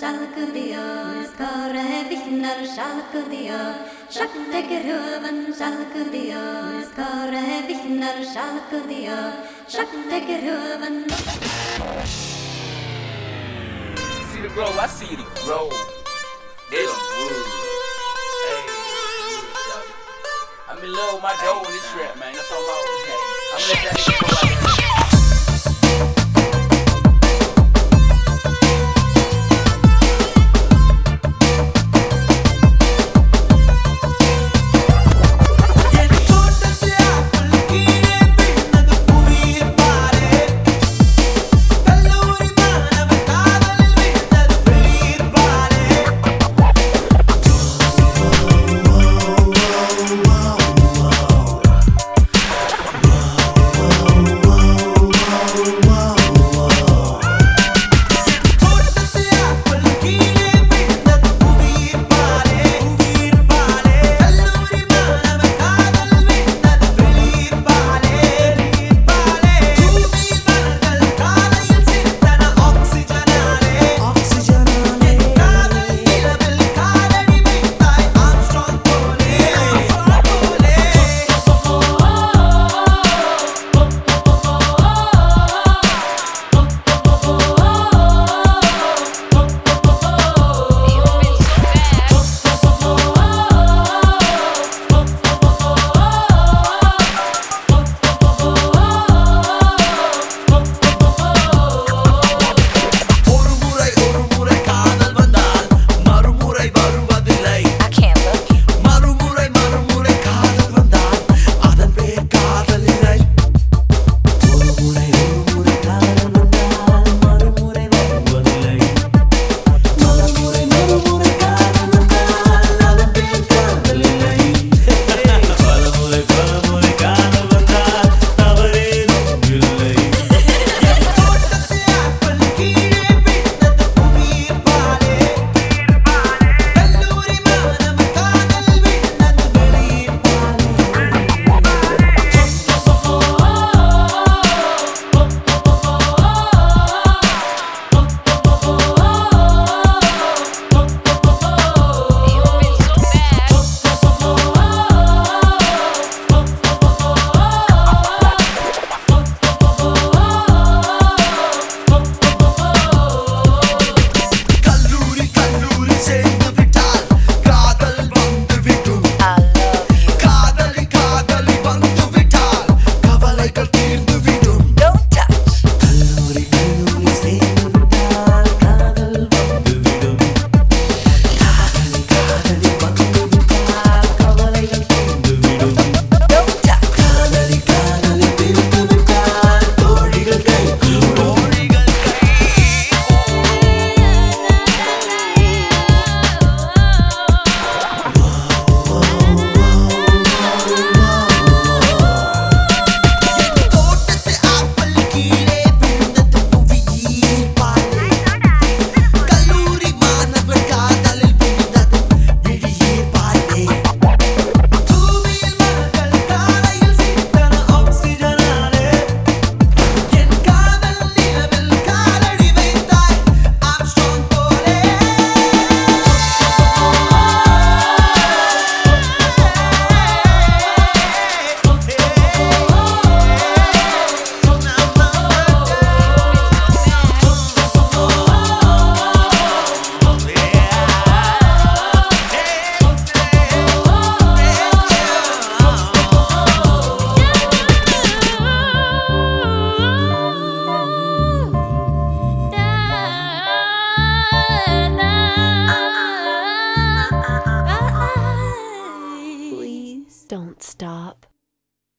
Sjalkudio, skora he sjalkudio Sjakteker höven sjalkudio, skora he sjalkudio Sjakteker höven See the grow, I see the grow. They look good. Hey, I'm in love with my dough in this trap, man. That's all I was saying. I'm gonna let that nigga go.